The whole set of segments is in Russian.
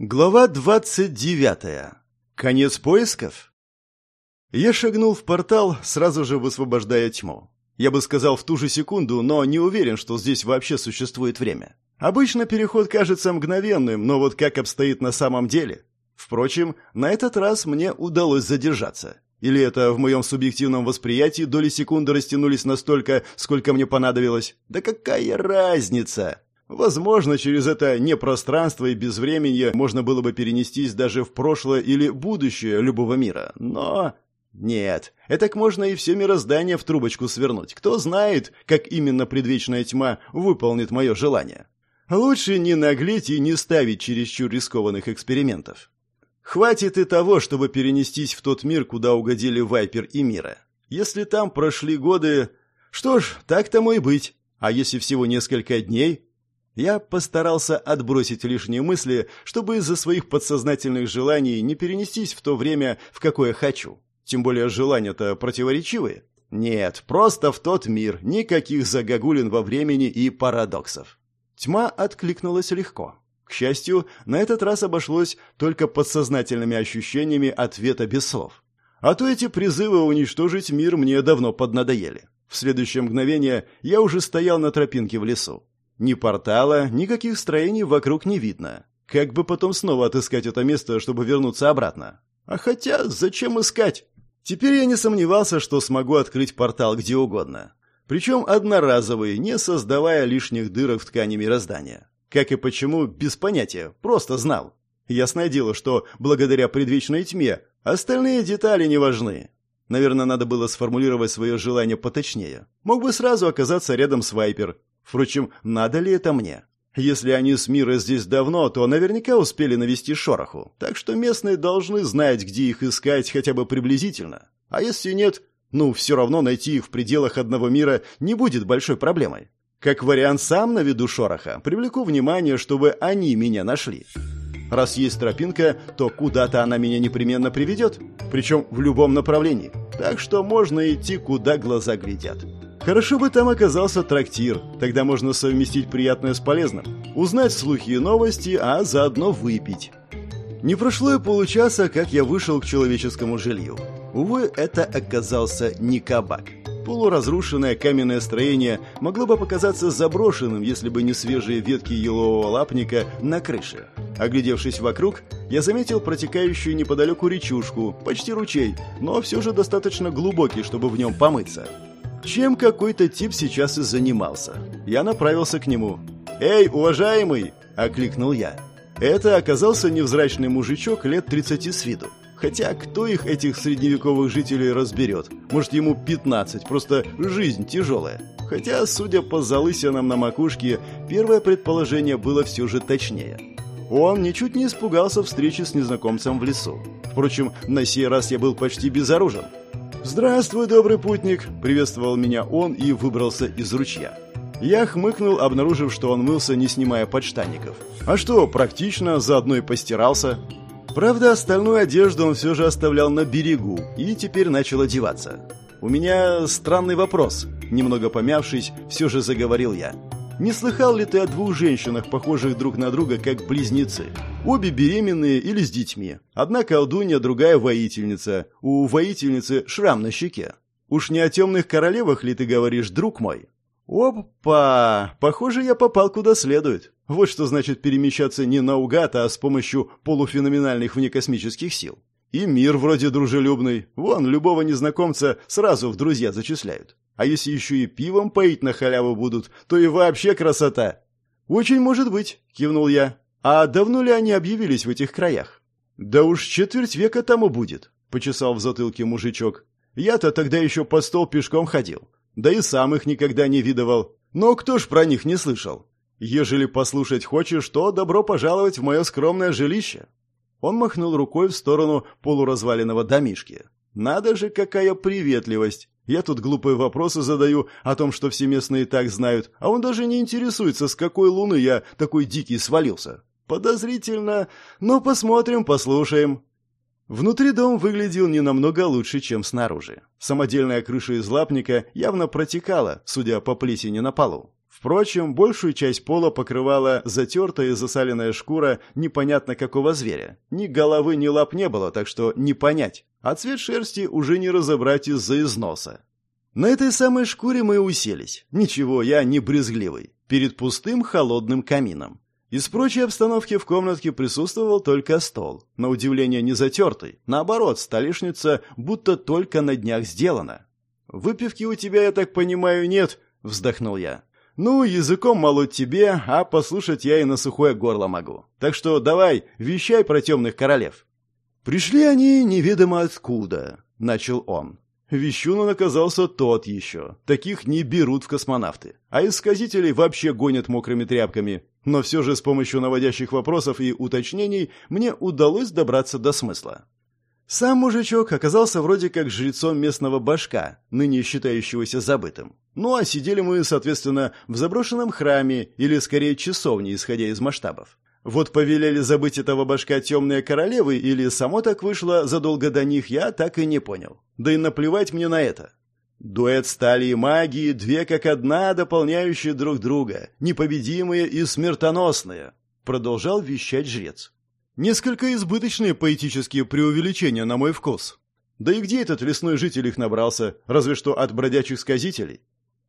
Глава 29. Конец поисков? Я шагнул в портал, сразу же высвобождая тьму. Я бы сказал в ту же секунду, но не уверен, что здесь вообще существует время. Обычно переход кажется мгновенным, но вот как обстоит на самом деле? Впрочем, на этот раз мне удалось задержаться. Или это в моем субъективном восприятии доли секунды растянулись настолько, сколько мне понадобилось? Да какая разница? Возможно, через это непространство и безвременье можно было бы перенестись даже в прошлое или будущее любого мира. Но... Нет, так можно и все мироздание в трубочку свернуть. Кто знает, как именно предвечная тьма выполнит мое желание. Лучше не наглеть и не ставить чересчур рискованных экспериментов. Хватит и того, чтобы перенестись в тот мир, куда угодили Вайпер и Мира. Если там прошли годы... Что ж, так тому и быть. А если всего несколько дней, я постарался отбросить лишние мысли, чтобы из-за своих подсознательных желаний не перенестись в то время, в какое хочу. Тем более желания-то противоречивые. Нет, просто в тот мир, никаких загогулин во времени и парадоксов. Тьма откликнулась легко. К счастью, на этот раз обошлось только подсознательными ощущениями ответа без слов. А то эти призывы уничтожить мир мне давно поднадоели. В следующее мгновение я уже стоял на тропинке в лесу. Ни портала, никаких строений вокруг не видно. Как бы потом снова отыскать это место, чтобы вернуться обратно? А хотя, зачем искать? Теперь я не сомневался, что смогу открыть портал где угодно. Причем одноразовый, не создавая лишних дырок в ткани мироздания. Как и почему, без понятия, просто знал. Ясное дело, что благодаря предвечной тьме остальные детали не важны. Наверное, надо было сформулировать свое желание поточнее. Мог бы сразу оказаться рядом с Вайпер, Впрочем, надо ли это мне? Если они с мира здесь давно, то наверняка успели навести шороху. Так что местные должны знать, где их искать хотя бы приблизительно. А если нет, ну, все равно найти их в пределах одного мира не будет большой проблемой. Как вариант, сам наведу шороха, привлеку внимание, чтобы они меня нашли. Раз есть тропинка, то куда-то она меня непременно приведет, причем в любом направлении. Так что можно идти, куда глаза глядят. Хорошо бы там оказался трактир, тогда можно совместить приятное с полезным. Узнать слухи и новости, а заодно выпить. Не прошло и получаса, как я вышел к человеческому жилью. Увы, это оказался не кабак. Полуразрушенное каменное строение могло бы показаться заброшенным, если бы не свежие ветки елового лапника на крыше. Оглядевшись вокруг, я заметил протекающую неподалеку речушку, почти ручей, но все же достаточно глубокий, чтобы в нем помыться. Чем какой-то тип сейчас и занимался. Я направился к нему. «Эй, уважаемый!» – окликнул я. Это оказался невзрачный мужичок лет 30 с виду. Хотя кто их, этих средневековых жителей, разберет? Может, ему 15, просто жизнь тяжелая. Хотя, судя по залысинам на макушке, первое предположение было все же точнее. Он ничуть не испугался встречи с незнакомцем в лесу. Впрочем, на сей раз я был почти безоружен. «Здравствуй, добрый путник!» – приветствовал меня он и выбрался из ручья. Я хмыкнул, обнаружив, что он мылся, не снимая подштанников. А что, практично, заодно и постирался. Правда, остальную одежду он все же оставлял на берегу и теперь начал одеваться. «У меня странный вопрос», – немного помявшись, все же заговорил я. Не слыхал ли ты о двух женщинах, похожих друг на друга, как близнецы? Обе беременные или с детьми. Одна колдунья, другая воительница. У воительницы шрам на щеке. Уж не о темных королевах ли ты говоришь, друг мой? Опа! Похоже, я попал куда следует. Вот что значит перемещаться не наугад, а с помощью полуфеноменальных внекосмических сил. И мир вроде дружелюбный. Вон, любого незнакомца сразу в друзья зачисляют. А если еще и пивом поить на халяву будут, то и вообще красота. Очень может быть, кивнул я. А давно ли они объявились в этих краях? Да уж четверть века тому будет, почесал в затылке мужичок. Я-то тогда еще по стол пешком ходил. Да и сам их никогда не видывал. Но кто ж про них не слышал? Ежели послушать хочешь, то добро пожаловать в мое скромное жилище. Он махнул рукой в сторону полуразваленного домишки. Надо же, какая приветливость! Я тут глупые вопросы задаю о том, что все местные так знают, а он даже не интересуется, с какой луны я такой дикий свалился. Подозрительно, но посмотрим, послушаем. Внутри дом выглядел не намного лучше, чем снаружи. Самодельная крыша из лапника явно протекала, судя по плесени на полу. Впрочем, большую часть пола покрывала затертая и засаленная шкура непонятно какого зверя. Ни головы, ни лап не было, так что не понять. А цвет шерсти уже не разобрать из-за износа. На этой самой шкуре мы уселись. Ничего, я не брезгливый. Перед пустым холодным камином. Из прочей обстановки в комнатке присутствовал только стол. На удивление не затертый. Наоборот, столешница будто только на днях сделана. «Выпивки у тебя, я так понимаю, нет?» — вздохнул я. «Ну, языком молоть тебе, а послушать я и на сухое горло могу. Так что давай, вещай про темных королев». «Пришли они неведомо откуда», — начал он. Вещун оказался тот еще. Таких не берут в космонавты. А исказителей вообще гонят мокрыми тряпками. Но все же с помощью наводящих вопросов и уточнений мне удалось добраться до смысла. Сам мужичок оказался вроде как жрецом местного башка, ныне считающегося забытым. Ну а сидели мы, соответственно, в заброшенном храме, или скорее часовне, исходя из масштабов. Вот повелели забыть этого башка темные королевы, или само так вышло задолго до них, я так и не понял. Да и наплевать мне на это. Дуэт стали и магии, две как одна, дополняющие друг друга, непобедимые и смертоносные, продолжал вещать жрец. Несколько избыточные поэтические преувеличения на мой вкус. Да и где этот лесной житель их набрался, разве что от бродячих сказителей?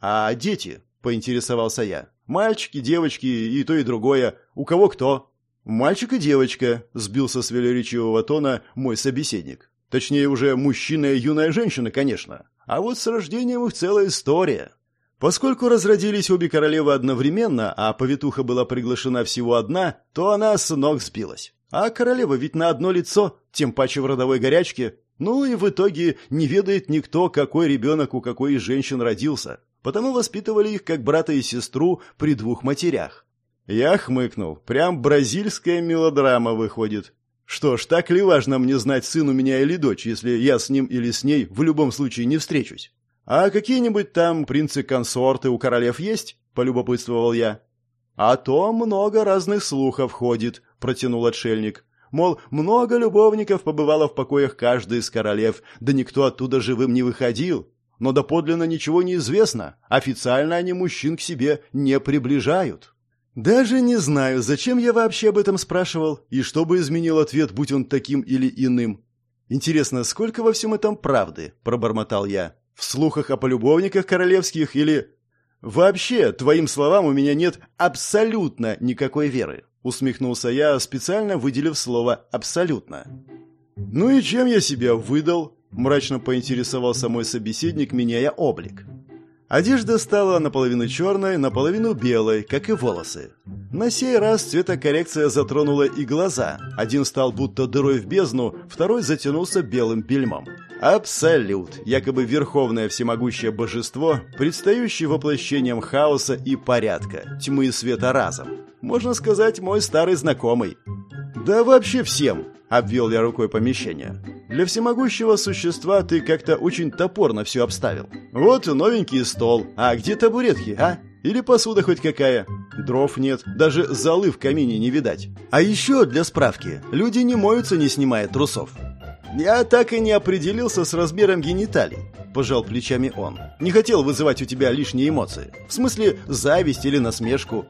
А дети, поинтересовался я. Мальчики, девочки и то и другое. У кого кто? Мальчик и девочка, сбился с велеречивого тона мой собеседник. Точнее, уже мужчина и юная женщина, конечно. А вот с рождением их целая история. Поскольку разродились обе королевы одновременно, а повитуха была приглашена всего одна, то она с ног сбилась. А королева ведь на одно лицо, тем паче в родовой горячке. Ну и в итоге не ведает никто, какой ребенок у какой из женщин родился. Потому воспитывали их как брата и сестру при двух матерях. Я хмыкнул. Прям бразильская мелодрама выходит. Что ж, так ли важно мне знать, сын у меня или дочь, если я с ним или с ней в любом случае не встречусь? А какие-нибудь там принцы-консорты у королев есть? Полюбопытствовал я. А то много разных слухов ходит, протянул отшельник. Мол, много любовников побывало в покоях каждой из королев, да никто оттуда живым не выходил. Но доподлинно ничего не известно. Официально они мужчин к себе не приближают. Даже не знаю, зачем я вообще об этом спрашивал, и что бы изменил ответ, будь он таким или иным. Интересно, сколько во всем этом правды, пробормотал я. В слухах о полюбовниках королевских или... Вообще, твоим словам у меня нет абсолютно никакой веры, усмехнулся я, специально выделив слово «абсолютно». Ну и чем я себя выдал? Мрачно поинтересовался мой собеседник, меняя облик. Одежда стала наполовину черной, наполовину белой, как и волосы. На сей раз цветокоррекция затронула и глаза. Один стал будто дырой в бездну, второй затянулся белым бельмом. Абсолют, якобы верховное всемогущее божество, предстающее воплощением хаоса и порядка, тьмы и света разом. Можно сказать, мой старый знакомый. Да вообще всем, обвел я рукой помещение. Для всемогущего существа ты как-то очень топорно все обставил. Вот новенький стол, а где табуретки, а? Или посуда хоть какая? Дров нет, даже золы в камине не видать. А еще для справки, люди не моются, не снимая трусов. Я так и не определился с размером гениталий. Пожал плечами он. Не хотел вызывать у тебя лишние эмоции. В смысле, зависть или насмешку.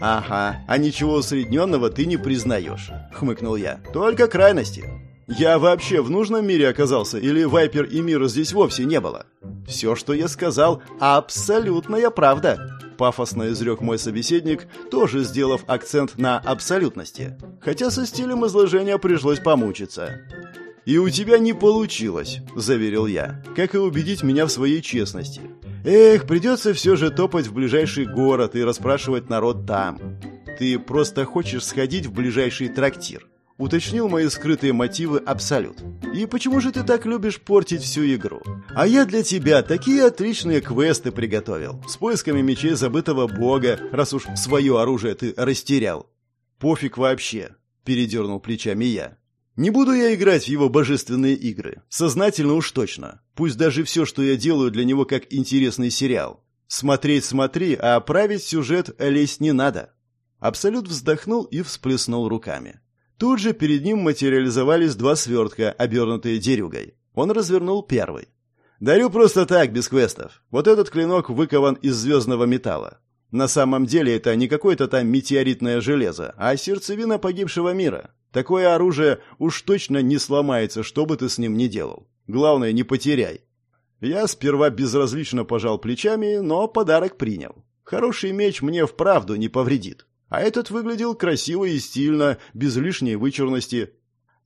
Ага, а ничего усредненного ты не признаешь. Хмыкнул я. Только крайности. Я вообще в нужном мире оказался или Вайпер и мира здесь вовсе не было? Все, что я сказал, абсолютная правда. Пафосно изрек мой собеседник, тоже сделав акцент на абсолютности. Хотя со стилем изложения пришлось помучиться. «И у тебя не получилось», – заверил я, – «как и убедить меня в своей честности. Эх, придется все же топать в ближайший город и расспрашивать народ там. Ты просто хочешь сходить в ближайший трактир уточнил мои скрытые мотивы Абсолют. «И почему же ты так любишь портить всю игру? А я для тебя такие отличные квесты приготовил, с поисками мечей забытого бога, раз уж свое оружие ты растерял». «Пофиг вообще», — передернул плечами я. «Не буду я играть в его божественные игры. Сознательно уж точно. Пусть даже все, что я делаю для него, как интересный сериал. Смотреть смотри, а править сюжет лезть не надо». Абсолют вздохнул и всплеснул руками. Тут же перед ним материализовались два свертка, обернутые дерюгой. Он развернул первый. «Дарю просто так, без квестов. Вот этот клинок выкован из звездного металла. На самом деле это не какое-то там метеоритное железо, а сердцевина погибшего мира. Такое оружие уж точно не сломается, что бы ты с ним ни делал. Главное, не потеряй. Я сперва безразлично пожал плечами, но подарок принял. Хороший меч мне вправду не повредит. А этот выглядел красиво и стильно, без лишней вычурности.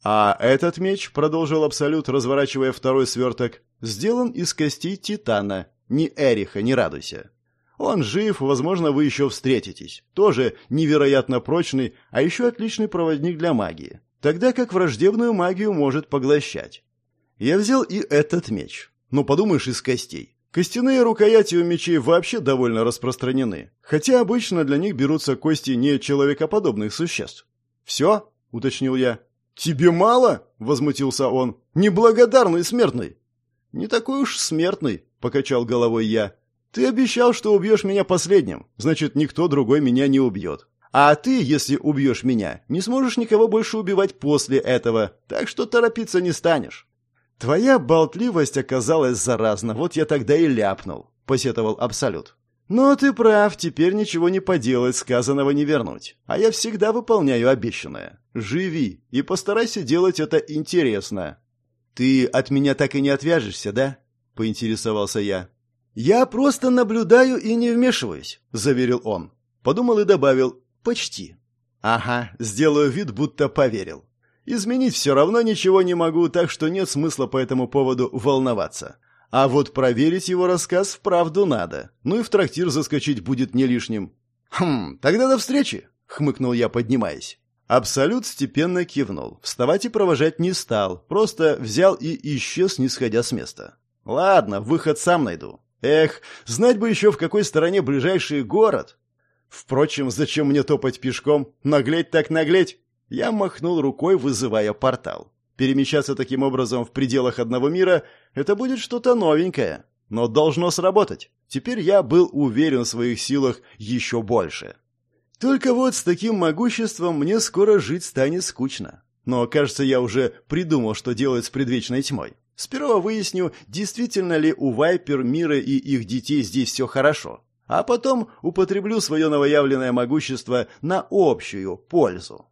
А этот меч, продолжил Абсолют, разворачивая второй сверток, сделан из костей титана. Ни Эриха, не радуйся. Он жив, возможно, вы еще встретитесь. Тоже невероятно прочный, а еще отличный проводник для магии. Тогда как враждебную магию может поглощать. Я взял и этот меч. Но подумаешь, из костей. Костяные рукояти у мечей вообще довольно распространены, хотя обычно для них берутся кости не человекоподобных существ. «Все?» — уточнил я. «Тебе мало?» — возмутился он. «Неблагодарный смертный!» «Не такой уж смертный», — покачал головой я. «Ты обещал, что убьешь меня последним, значит, никто другой меня не убьет. А ты, если убьешь меня, не сможешь никого больше убивать после этого, так что торопиться не станешь». «Твоя болтливость оказалась заразна, вот я тогда и ляпнул», — посетовал Абсолют. «Но ты прав, теперь ничего не поделать, сказанного не вернуть. А я всегда выполняю обещанное. Живи и постарайся делать это интересно». «Ты от меня так и не отвяжешься, да?» — поинтересовался я. «Я просто наблюдаю и не вмешиваюсь», — заверил он. Подумал и добавил «почти». «Ага, сделаю вид, будто поверил. Изменить все равно ничего не могу, так что нет смысла по этому поводу волноваться. А вот проверить его рассказ вправду надо. Ну и в трактир заскочить будет не лишним. Хм, тогда до встречи, хмыкнул я, поднимаясь. Абсолют степенно кивнул. Вставать и провожать не стал, просто взял и исчез, не сходя с места. Ладно, выход сам найду. Эх, знать бы еще в какой стороне ближайший город. Впрочем, зачем мне топать пешком? Наглеть так наглеть. Я махнул рукой, вызывая портал. Перемещаться таким образом в пределах одного мира — это будет что-то новенькое. Но должно сработать. Теперь я был уверен в своих силах еще больше. Только вот с таким могуществом мне скоро жить станет скучно. Но, кажется, я уже придумал, что делать с предвечной тьмой. Сперва выясню, действительно ли у Вайпер, Мира и их детей здесь все хорошо. А потом употреблю свое новоявленное могущество на общую пользу.